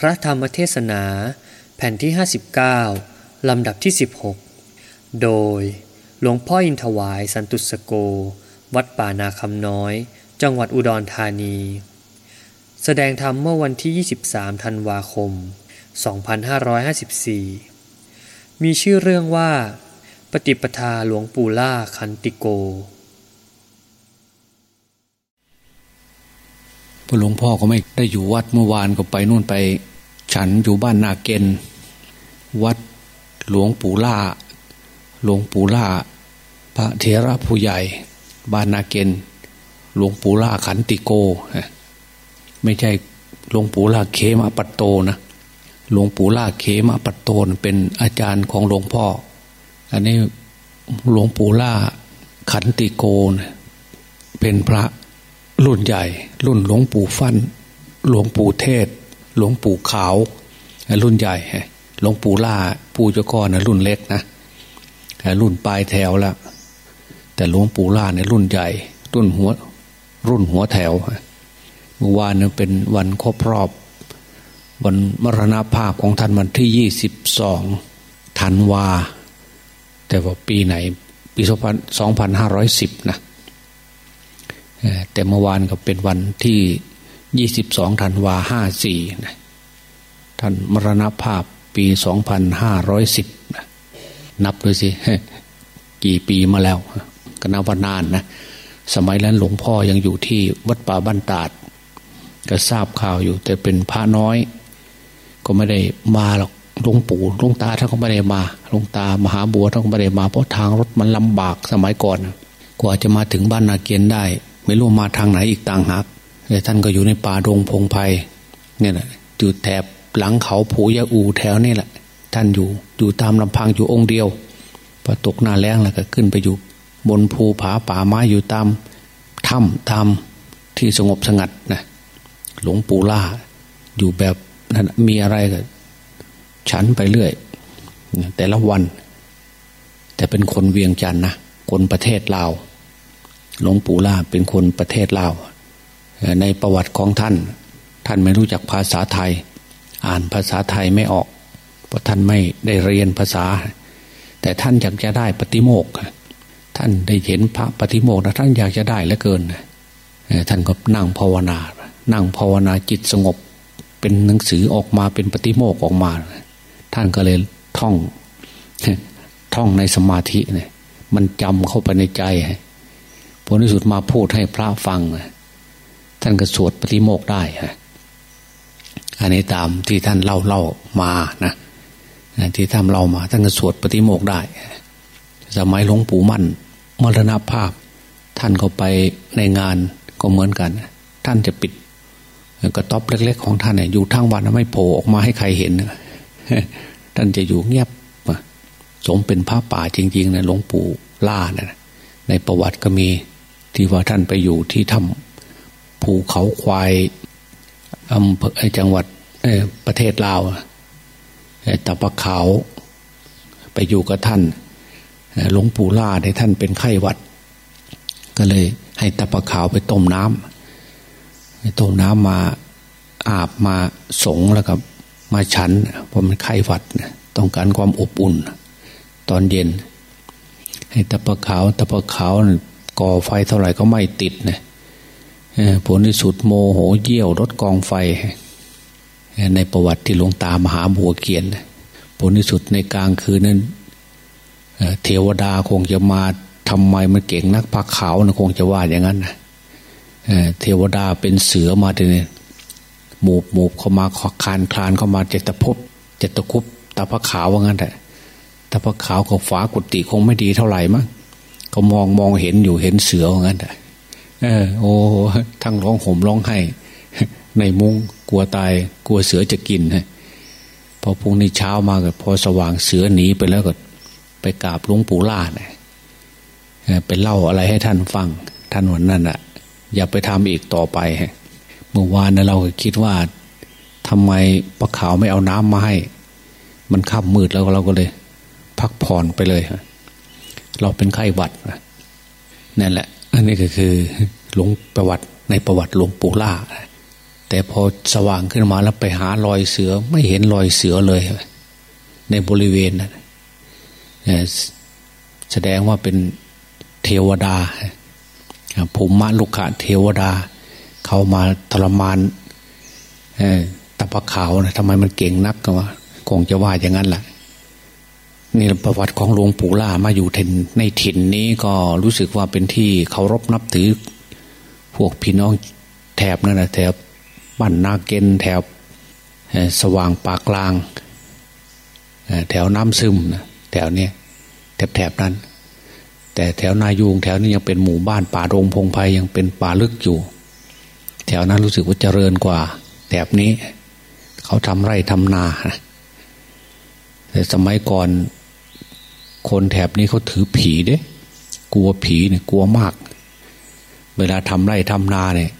พระธรรมเทศนาแผ่นที่ 59 ลำดับที่ 16 โดยหลวงพ่ออินทวายสันตุสโก วัดป่านาคำน้อย จังหวัดอุดรธานี แสดงธรรมเมื่อวันที่ 23 ธันวาคม 2554 มีชื่อเรื่องว่า ปฏิปทาหลวงปู่ล่าคันติโก พอหลวงพ่อก็ไม่ได้อยู่วัดเมื่อวานก็ไปนู่นไป ฉันอยู่บ้านนาเกณวัดหลวงปู่ล่า หลวงปู่ล่า พระเถระผู้ใหญ่ บ้านนาเกณหลวงปู่ล่าขันติโก ไม่ใช่หลวงปู่ล่าเคมาปัตโตนะหลวงปู่ล่าเคมาปัตโตนเป็นอาจารย์ของหลวงพ่อ อันนี้หลวงปู่ล่าขันติโกนะเป็นพระ รุ่นใหญ่ รุ่นหลวงปู่ฟันหลวงปู่เทศ หลวงปู่ขาว รุ่นใหญ่ หลวงปู่ล่าปู่เจ้าก้อนนะรุ่นเล็กนะรุ่นปลายแถวแล้วแต่หลวงปู่ล่าเนี่ยรุ่นใหญ่ รุ่นหัว รุ่นหัวแถวเมื่อวานเนี่ยเป็นวันครบรอบ วันมรณภาพของท่านวันที่ยี่สิบสองธันวา แต่ว่าปีไหน ปีสองพันห้าร้อยสิบนะ แต่เมื่อวานก็เป็นวันที่ยี่สิบสองธันวาห้าสี่ท่านมรณภาพปีสองพันห้าร้อยสิบนับดูสิกี่ปีมาแล้วก็นับว่านานนะ สมัยนั้นหลวงพ่อยังอยู่ที่วัดป่าบ้านตาด ก็ทราบข่าวอยู่ แต่เป็นพระน้อย ก็ไม่ได้มาหรอกหลวงปู่หลวงตาท่านก็ไม่ได้มาหลวงตามหาบัวท่านก็ไม่ได้มาเพราะทางรถมันลำบากสมัยก่อน กว่าจะมาถึงบ้านนาเกียนได้ ไม่รู้มาทางไหนอีกต่างหากแต่ท่านก็อยู่ในป่าดงพงไพ่เนี่ยแหละอยู่แถบหลังเขาผูยาอูแถวนี่แหละ ท่านอยู่อยู่ตามลำพังอยู่องค์เดียวพอตกหน้าแรงแล้วก็ขึ้นไปอยู่ บนภูผาป่าไม้อยู่ตามถ้ำตามที่สงบสงัดนะหลวงปู่ล่า อยู่แบบนั้นมีอะไรก็ฉันไปเรื่อย แต่ละวัน แต่เป็นคนเวียงจันนะคนประเทศลาว หลวงปู่ล่าเป็นคนประเทศลาวในประวัติของท่าน ท่านไม่รู้จักภาษาไทย อ่านภาษาไทยไม่ออก เพราะท่านไม่ได้เรียนภาษา แต่ท่านอยากจะได้ปฏิโมกท่านได้เห็นพระปฏิโมกนะท่านอยากจะได้เหลือเกินท่านก็นั่งภาวนา นั่งภาวนาจิตสงบ เป็นหนังสือออกมาเป็นปฏิโมกออกมา ท่านก็เลยท่องท่องในสมาธิเนี่ยมันจำเข้าไปในใจ ผลที่สุดมาพูดให้พระฟังท่านก็สวดปฏิโมกได้ฮะอันนี้ตามที่ท่านเล่าเล่ามานะที่ท่านเล่ามา ท่านก็สวดปฏิโมกได้สมัยหลวงปู่มั่นมรณภาพ ท่านก็ไปในงานก็เหมือนกัน ท่านจะปิดกระต๊อบเล็ก ๆ ของท่านเนี่ยอยู่ทั้งวันไม่โผล่ออกมาให้ใครเห็นท่านจะอยู่เงียบสมเป็นพระป่าจริงๆนะหลวงปู่ล่านะในประวัติก็มี ที่ว่าท่านไปอยู่ที่ถ้ำภูเขาควายอำเภอจังหวัดประเทศลาวตะปะขาวไปอยู่กับท่านหลวงปู่ล่าในท่านเป็นไข้หวัด ก็เลยให้ตะปะขาวไปต้มน้ำต้มน้ำมาอาบมาสงแล้วกับมาฉันเพราะมันไข้หวัดต้องการความอบอุ่น ตอนเย็น ให้ตะปะขาวตะปะขาว ก่อไฟเท่าไหร่ก็ไม่ติดนะผลที่สุดโมโหเยี่ยวรถกองไฟ ในประวัติที่หลวงตามหาบัวเขียนผลที่สุดในกลางคืนนั้นเทวดาคงจะมาทำไมมันเก่งนักพักขาวนะคงจะว่าอย่างนั้นนะเทวดาเป็นเสือมาเนี่ยหมูบหมูบเข้ามาขอคานคลานเข้ามาเจตพบเจตคุบตาพระขาวว่างั้นแต่ตาพระขาวกับฝากุฏิคงไม่ดีเท่าไหร่มั้ง เขามองมองเห็นอยู่เห็นเสือว่างั้นแต่เออ โอ้ทั้งร้องห่มร้องไห้ในมุ้งกลัวตาย กลัวเสือจะกินฮะพอพรุ่งนี้เช้ามาก็พอสว่างเสือหนีไปแล้วก็ ไปกราบหลวงปู่ล่าเนี่ยไปเล่าอะไรให้ท่านฟัง ท่านวันนั้นอะ อย่าไปทำอีกต่อไปเมื่อวานนะเราก็คิดว่าทำไมปะขาวไม่เอาน้ำมาให้ มันค่ำมืดแล้วเราก็เลย พักผ่อนไปเลย เราเป็นไข้หวัดนั่นแหละ อันนี้ก็คือหลวงประวัติในประวัติหลวงปู่ล่า แต่พอสว่างขึ้นมาแล้วไปหารอยเสือไม่เห็นรอยเสือเลย ในบริเวณนั้นแสดงว่าเป็นเทวดาภูมิมะลุกขะเทวดา เขามาทรมานตะปะขาวนะทำไมมันเก่งนักกันวะคงจะว่าอย่างนั้นแหละ นี่ประวัติของหลวงปู่ล่ามาอยู่ในถิ่นนี้ก็รู้สึกว่าเป็นที่เคารพนับถือ พวกพี่น้องแถบนั่นนะแถบบ้านนาเกนแถบสว่างปากกลาง แถวน้ำซึมนะแถวเนี้ยแถบแถบนั้น แต่แถวนายูงแถวนี้ยังเป็นหมู่บ้านป่าโรงพงไพ่ยังเป็นป่าลึกอยู่ แถวนั้นรู้สึกว่าเจริญกว่า แถบนี้ เขาทำไร่ทำนาแต่สมัยก่อน คนแถบนี้เขาถือผีเด้กลัวผีเนี่ยกลัวมาก เวลาทำไร่ทำนาเนี่ย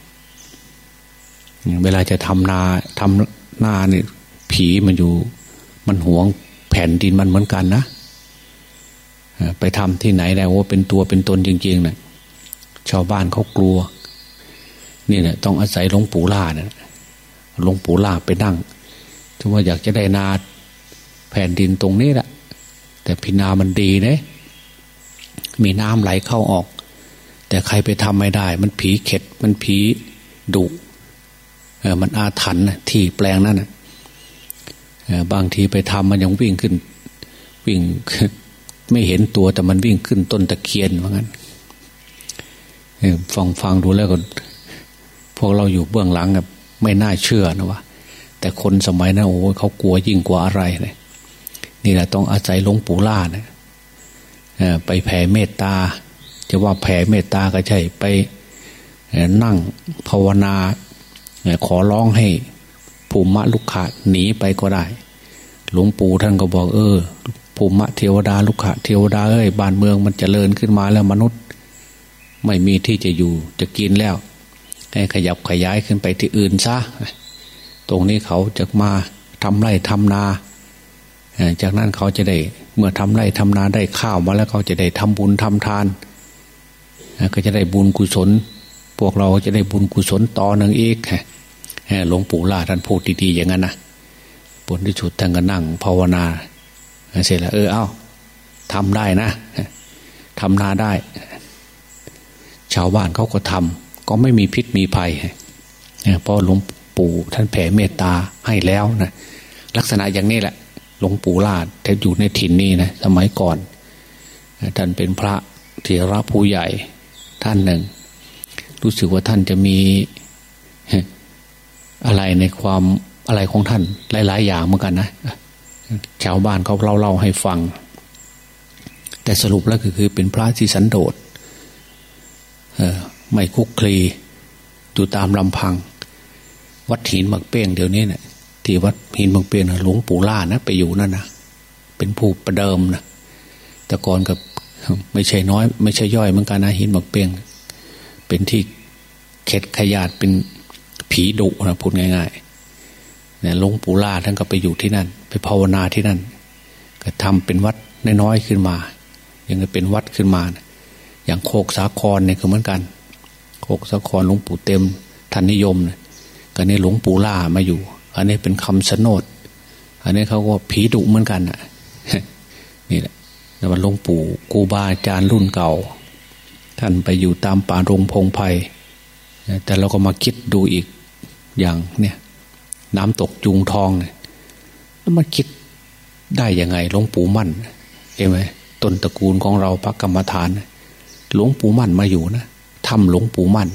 เวลาจะทำนาทำนาเนี่ย ผีมันอยู่ มันหวงแผ่นดินมันเหมือนกันนะไปทำที่ไหนได้ว่าเป็นตัวเป็นตนจริงๆเนะี่ยชาวบ้านเขากลัว นี่เนี่ยต้องอาศัยหลวงปู่ล่าเนี่ยหลวงปู่ล่าไปนั่งถ้าว่าอยากจะได้นาแผ่นดินตรงนี้แหละ แต่พินามันดีเนะมีน้ำไหลเข้าออก แต่ใครไปทำไม่ได้ มันผีเข็ด มันผีดุเออมันอาถรรพ์ที่แปลงนั้นนะบางทีไปทำมันยังวิ่งขึ้น วิ่งไม่เห็นตัวแต่มันวิ่งขึ้นต้นตะเคียนว่างั้นฟังฟังดูแล้วก็พวกเราอยู่เบื้องหลังไม่น่าเชื่อนะวะแต่คนสมัยนั้นโอ้เขากลัวยิ่งกว่าอะไรเลย นี่แหละต้องอาศัยหลวงปู่ล่านะไปแผ่เมตตา จะว่าแผ่เมตตาก็ใช่ไปนั่งภาวนา ขอร้องให้ภูมิมะลุกขะหนีไปก็ได้ หลวงปู่ท่านก็บอก เออภูมิมะเทวดาลุกขะเทวดาเอ้ยบ้านเมืองมันจเจริญขึ้นมาแล้วมนุษย์ ไม่มีที่จะอยู่จะกินแล้ว ให้ขยับขยายขึ้นไปที่อื่นซะตรงนี้เขาจะมาทำไร่ทำนา จากนั้นเขาจะได้เมื่อทำไร่ทำนาได้ข้าวมาแล้วเขาจะได้ทำบุญทำทาน ก็จะได้บุญกุศล พวกเราจะได้บุญกุศลต่อหนึ่งอีกหลวงปู่ล่าท่านพูดดีๆอย่างนั้นนะผลที่สุดท่านก็นั่งภาวนาเสร็จแล้วเออเอาทำได้นะทำนาได้ ชาวบ้านเขาก็ทำก็ไม่มีพิษมีภัยเพราะหลวงปู่ท่านแผ่เมตตาให้แล้วนะลักษณะอย่างนี้แหละ งปู่ลาดแต่อยู่ในถิ่นนี้นะสมัยก่อนท่านเป็นพระเถระผู้ใหญ่ท่านหนึ่ง รู้สึกว่าท่านจะมีอะไรในความอะไรของท่าน หลาย ๆ อย่างเหมือนกันนะชาวบ้านเขาเล่าเล่าให้ฟัง แต่สรุปแล้วก็คือเป็นพระที่สันโดษไม่คุกคลีอยู่ตามลำพัง วัดหินหมักเป้งเดี๋ยวนี้เนะี่ย ที่วัดหินบางเปียนหลวงปู่ล่านะไปอยู่นั่นนะเป็นผู้ประเดิมนะแต่ก่อนกับไม่ใช่น้อย ไม่ใช่ย่อยเหมือนกันนะหินบางเปียงเป็นที่เข็ดขยาดเป็นผีดุนะพูดง่ายๆเนี่ยหลวงปู่ล่าท่านก็ไปอยู่ที่นั่น ไปภาวนาที่นั่น ก็ทำเป็นวัดน้อยๆขึ้นมายังเป็นวัดขึ้นมานะอย่างโคกสาครเนี่ยก็เหมือนกัน โคกสาครหลวงปู่เต็มท่านนิยมเนี่ยก็ในหลวงปู่ล่ามาอยู่ อันนี้เป็นคำสนดอันนี้เขาก็ผีดุเหมือนกันอะนี่แหละแต่ว่าหลวงปู่กูบาอาจารย์รุ่นเก่า ท่านไปอยู่ตามป่ารงพงไพ่แต่เราก็มาคิดดูอีกอย่างเนี่ย น้ำตกจุงทองเนี่ยแล้วมาคิดได้ยังไงหลวงปู่มั่นเห็นไหมต้นตระกูลของเราพระกรรมฐานหลวงปู่มั่นมาอยู่นะทำหลวงปู่มั่น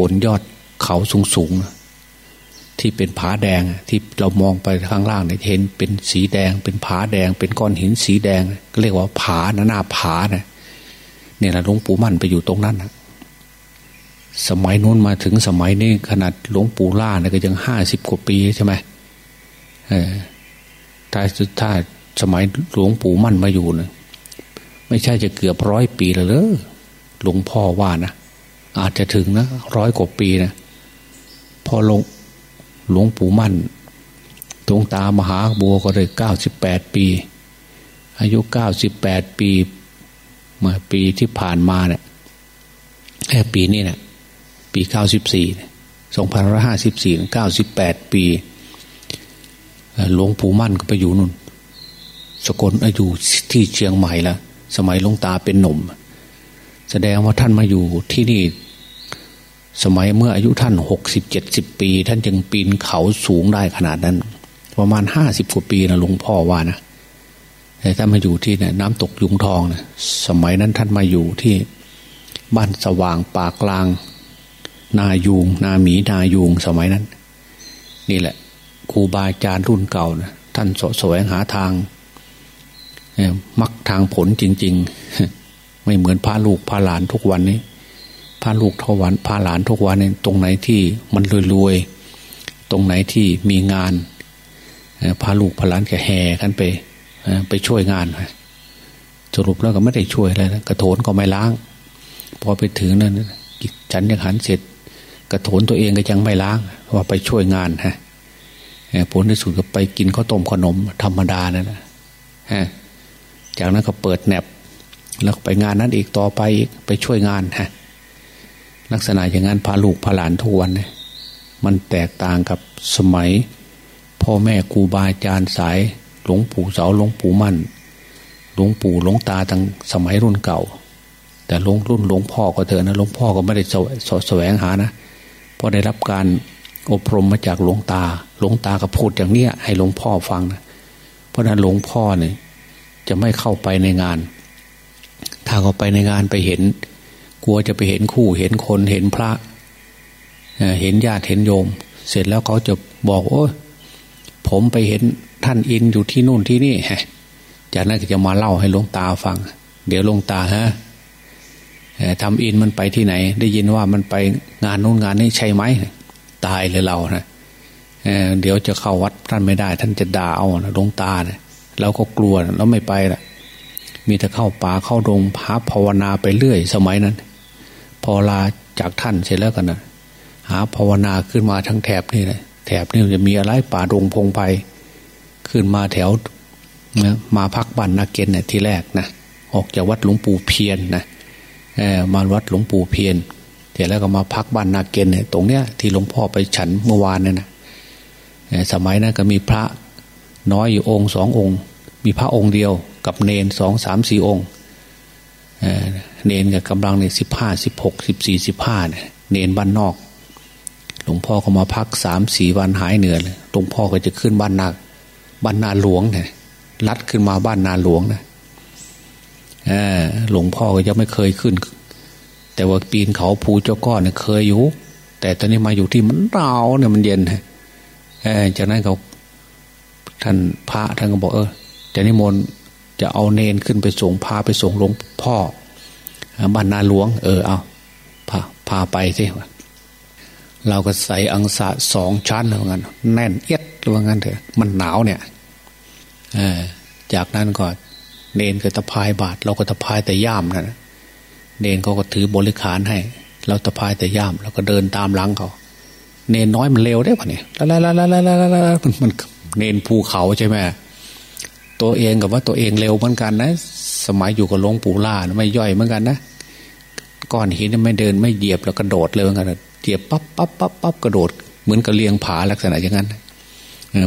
บนยอดเขาสูงสูงนะ ที่เป็นผาแดงที่เรามองไปข้างล่างเนี่ยเห็นเป็นสีแดง เป็นผาแดง เป็นก้อนหินสีแดง ก็เรียกว่าผาหน้าผาเนี่ยเนี่ยนะหลวงปู่มั่นไปอยู่ตรงนั้นนะสมัยนู้นมาถึงสมัยนี้ขนาดหลวงปู่ล่าเนี่ยก็ยังห้าสิบกว่าปีใช่ไหมเออถ้าถ้าสมัยหลวงปู่มั่นมาอยู่เนี่ยไม่ใช่จะเกือบร้อยปีแล้วเลยหลวงพ่อว่านะอาจจะถึงนะร้อยกว่าปีนะพอลง หลวงปู่มั่นตรงตามหาบัวก็เลยเก้าสิบแปดปี อายุเก้าสิบแปดปีเมื่อปีที่ผ่านมาเนี่ยแค่ปีนี้เนี่ยปีเก้าสิบสี่2554 98ปีหลวงปู่มั่นก็ไปอยู่นุ่น สกลอยู่ที่เชียงใหม่ละสมัยหลวงตาเป็นหนุ่ม แสดงว่าท่านมาอยู่ที่นี่ สมัยเมื่ออายุท่านหกสิบเจ็ดสิบปี ท่านจึงปีนเขาสูงได้ขนาดนั้น ประมาณห้าสิบกว่าปีนะหลวงพ่อว่านะแต่ท่านมาอยู่ที่เนี่ยน้ำตกยุงทองนะสมัยนั้นท่านมาอยู่ที่บ้านสว่างปากลาง นายูง นาหมีนายูงสมัยนั้น นี่แหละครูบาอาจารย์รุ่นเก่านะท่านสแสวงหาทางมักทางผลจริง ๆ ไม่เหมือนพาลูกพาหลานทุกวันนี้ พาลูกทวันพาหลานทุกวันนี้ตรงไหนที่มันรวยๆตรงไหนที่มีงานพาลูกพาหลานแกแห่กันไปไปช่วยงานสรุปแล้วก็ไม่ได้ช่วยอะไรนะกระโถนก็ไม่ล้าง พอไปถึงนั่นฉันยังหันเสร็จ กระโถนตัวเองก็ยังไม่ล้างว่าไปช่วยงานฮะผลที่สุดก็ไปกินข้าวต้มขนมธรรมดานั่นแหละจากนั้นก็เปิดแหนบแล้วไปงานนั้นอีกต่อไปอีกไปช่วยงานฮะ ลักษณะอย่างนั้นพาลูกพาหลานทุกวันเนี่ยมันแตกต่างกับสมัย พ่อแม่ครูบาอาจารย์สายหลวงปู่เสาหลวงปู่มั่นหลวงปู่หลวงตาตั้งสมัยรุ่นเก่า แต่หลวงรุ่นหลวงพ่อก็เถอะนะหลวงพ่อก็ไม่ได้แสวงหานะเพราะได้รับการอบรมมาจากหลวงตา หลวงตาก็พูดอย่างเนี้ยให้หลวงพ่อฟังนะเพราะนั้นหลวงพ่อเนี่ยจะไม่เข้าไปในงาน ถ้าเขาไปในงานไปเห็น กลัวจะไปเห็นคู่เห็นคนเห็นพระเห็นญาติเห็นโยม เสร็จแล้วเขาจะบอกโอ้ผมไปเห็นท่านอินอยู่ที่นู่นที่นี่จากนั้นก็จะมาเล่าให้หลวงตาฟัง เดี๋ยวหลวงตาฮะทำอินมันไปที่ไหน ได้ยินว่ามันไปงานนู้นงานนี้ใช่ไหมตายเลยเรานะเเดี๋ยวจะเข้าวัดท่านไม่ได้ ท่านจะด่าเอาหลวงตาเนะเราก็กลัวแล้วไม่ไปละมีแต่เข้าป่าเข้าดงพาภาวนาไปเรื่อย สมัยนั้น พอลาจากท่านเสร็จแล้วกันนะหาภาวนาขึ้นมาทั้งแถบนี่เลยแถบนี่จะมีอะไรป่าดงพงไพขึ้นมาแถวมาพักบ้านนาเกณฑ์เนี่ยที่แรกนะออกจากวัดหลวงปู่เพียนนะมาวัดหลวงปู่เพียนเสร็จแล้วก็มาพักบ้านนาเกณฑ์เนี่ยตรงเนี้ยที่หลวงพ่อไปฉันเมื่อวานเนี่ยนะสมัยนั้นก็มีพระน้อยอยู่องค์สององค์ มีพระองค์เดียวกับเนนสองสามสี่องค์ เนนกับกำลังในสิบห้าสิบหกสิบสี่สิบห้าเนี่ยเนนบ้านนอก หลวงพ่อก็มาพักสามสี่วันหายเหนื่อยหลวงพ่อก็จะขึ้นบ้านนาบ้านนาหลวงเนี่ยลัดขึ้นมาบ้านนาหลวงนะหลวงพ่อก็ยังไม่เคยขึ้น แต่ว่าปีนเขาภูเจ้าก้อนเนี่ยเคยอยู่ แต่ตอนนี้มาอยู่ที่มันหนาวเนี่ยมันเย็นจากนั้นเขาท่านพระท่านก็บอกเออจะนิมนต์ จะเอาเนนขึ้นไปส่งพาไปส่งหลวงพ่อบ้านนาหลวง เออเอาพาพาไปสิเราก็ใส่อังสะสองชั้นเหมือนกันแน่นเอียดหรือว่างั้นเถอะ มันหนาวเนี่ยอจากนั้นก็เนนก็ตะพายบาท เราก็ตะพายแต่ย่ามนะเนนเขาก็ถือบริขารให้ เราตะพายแต่ย่ามแล้วก็เดินตามหลังเขาเนนน้อยมันเร็วได้ปะเนี่ยละละละละละละละมันมันเนนภูเขาใช่ไหม ตัวเองกับว่าตัวเองเร็วเหมือนกันนะ สมัยอยู่กับหลวงปู่ล่าไม่ย่อยเหมือนกันนะก้อนหินไม่เดินไม่เหยียบแล้วกระโดดเลยเหมือนกันเหยียบปั๊บปั๊บปั๊บปั๊บกระโดด เหมือนกับเลียงผาลักษณะอย่างนั้น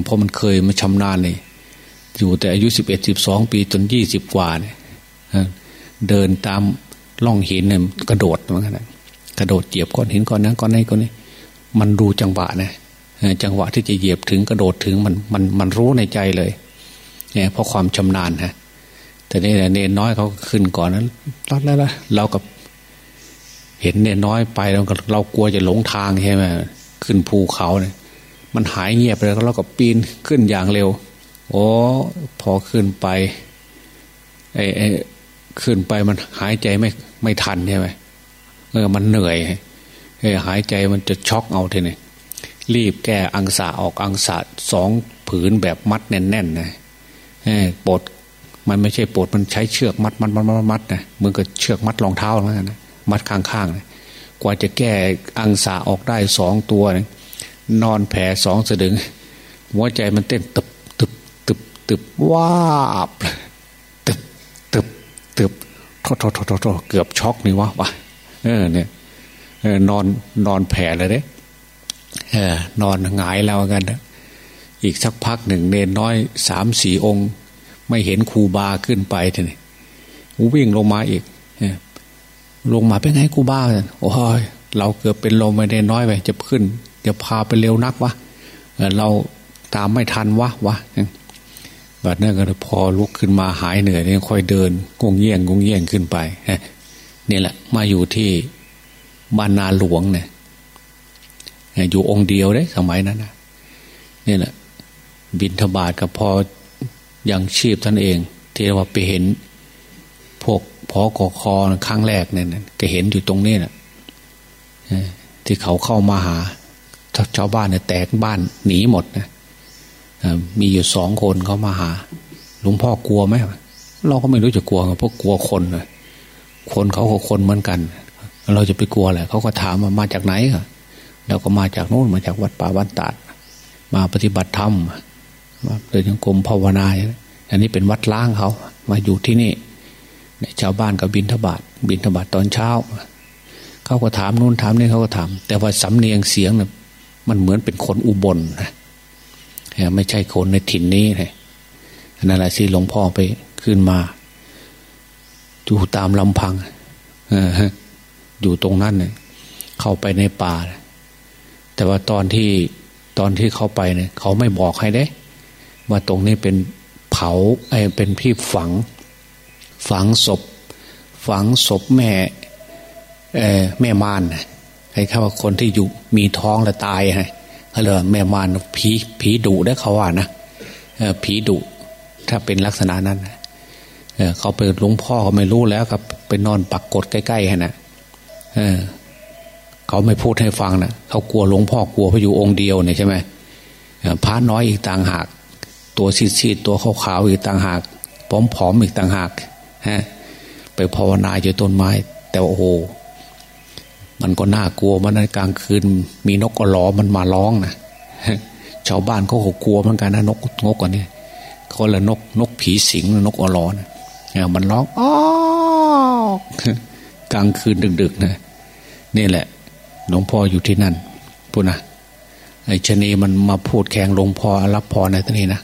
เพราะมันเคยมาชำนาญเลยอยู่แต่อายุสิบเอ็ดสิบสองปีจนยี่สิบกว่าเนี่ยเดินตามล่องหินเนี่ยกระโดดเหมือนกันกระโดดเหยียบก้อนหินก้อนนั้นก้อนนี้ก้อนนี้ มันดูจังหวะนะจังหวะที่จะเหยียบถึงกระโดดถึงมันมันมันรู้ในใจเลย เนี่ยเพราะความชำนาญฮะแต่นี่เนนน้อยเขาขึ้นก่อนนั้นรัดแล้วละเรากับเห็นเนนน้อยไปเราเรากลัวจะหลงทางใช่ไหมขึ้นภูเขาเนี่ย มันหายเงียบไปแล้วเราก็ปีนขึ้นอย่างเร็วโอ้พอขึ้นไปไอ้ไอ้ขึ้นไปมันหายใจไม่ไม่ทันใช่ไหมเออมันเหนื่อยไอ้หายใจมันจะช็อกเอาทีนี้รีบแก้อังสาออกอังสาสองผืนแบบมัดแน่นๆนะ ปดมันไม่ใช่ปดมันใช้เชือกมัดมัดมัดมัดมัดนะมือก็เชือกมัดรองเท้าแล้วนะมัดข้างๆนะกว่าจะแก้อังสาออกได้สองตัวนะนอนแผลสองสะดึง หัวใจมันเต้นตึบตึบตึบตึบว้าบตึบตึบตึบทษโทษโทษโทษเกือบช็อกนี่วะวะเออเนี่ยนอนนอนแผลเลยเด้เออนอนหงายแล้วกันนะ อีกสักพักหนึ่งเนนน้อยสามสี่องค์ ไม่เห็นครูบาขึ้นไปทีนี้วิ่งลงมาอีกลงมาเป็นไงครูบาโอ้ยเราเกือบเป็นลมไปเนนน้อยไปจะขึ้นจะพาไปเร็วนักวะเราตามไม่ทันวะวะแบบนั้นก็พอลุกขึ้นมาหายเหนื่อยเนี่ยค่อยเดินกงเยี่ยงกงเยี่ยงขึ้นไปนี่แหละ มาอยู่ที่บ้านนาหลวงเนี่ยอยู่องค์เดียวได้สมัยนั้นนะนี่แหละ บินทบาทกับพอยังชีพท่านเองที่ว่าไปเห็น พวกพอกอคอครั้งแรกเนี่ยก็เห็นอยู่ตรงนี้แหละที่เขาเข้ามาหาชาวบ้านเนี่ยแตกบ้านหนีหมดนะมีอยู่สองคนเขามาหาหลวงพ่อกลัวไหมเราก็ไม่รู้จะกลัวเพราะกลัวคนเลยคนเขาก็คนเหมือนกัน เราจะไปกลัวแหละเขาก็ถามว่ามาจากไหนเราก็มาจากโน้นมาจากวัดป่าบ้านตาดมาปฏิบัติธรรม เดินยังกรมภาวนาอันนี้เป็นวัดล้างเขา มาอยู่ที่นี่ชาวบ้านก็บินทบาทบินทบาทตอนเช้า เขาก็ถามนู่นถามนี่เขาก็ถาม แต่ว่าสำเนียงเสียงน่ยมันเหมือนเป็นคนอุบลนะไม่ใช่คนในถิ่นนี้นะนั่นแหละที่หลวงพ่อไปขึ้นมา อยู่ตามลำพังอยู่ตรงนั้นเนี่ยเข้าไปในป่า แต่ว่าตอนที่ตอนที่เข้าไปเนี่ยเขาไม่บอกให้ได้ ว่าตรงนี้เป็นเผาไอ้เป็นพี่ฝัง ฝังศพ ฝังศพแม่แม่มารให้เขาว่าคนที่อยู่มีท้องแล้วตายไงเขาเลยแม่มารผีผีดุได้เขาว่านะผีดุถ้าเป็นลักษณะนั้นเขาไปหลวงพ่อเขาไม่รู้แล้วครับไปนอนปักกดใกล้ๆฮะนะเเขาไม่พูดให้ฟังนะเขากลัวหลวงพ่อกลัวพระอยู่องค์เดียวเนี่ยใช่ไหมพระน้อยอีกต่างหาก ตัวซีดๆตัวขาวๆอีกต่างหากผอมๆอีกต่างหากฮะไปภาวนาอยู่ต้นไม้ แต่โอ้โหมันก็น่ากลัวมันในกลางคืน มีนกกระล้อมันมาร้องนะชาวบ้านเขาก็กลัวเหมือนกันนะนกนกกว่านี้เขาละนกนกผีสิงนกอล้อนะมันร้องอ๋อกลางคืนดึกๆนะนี่แหละหลวงพ่ออยู่ที่นั่นพูดนะไอ้ชนีมันมาพูดแข่งหลวงพ่อรับพรในที่นี้นะ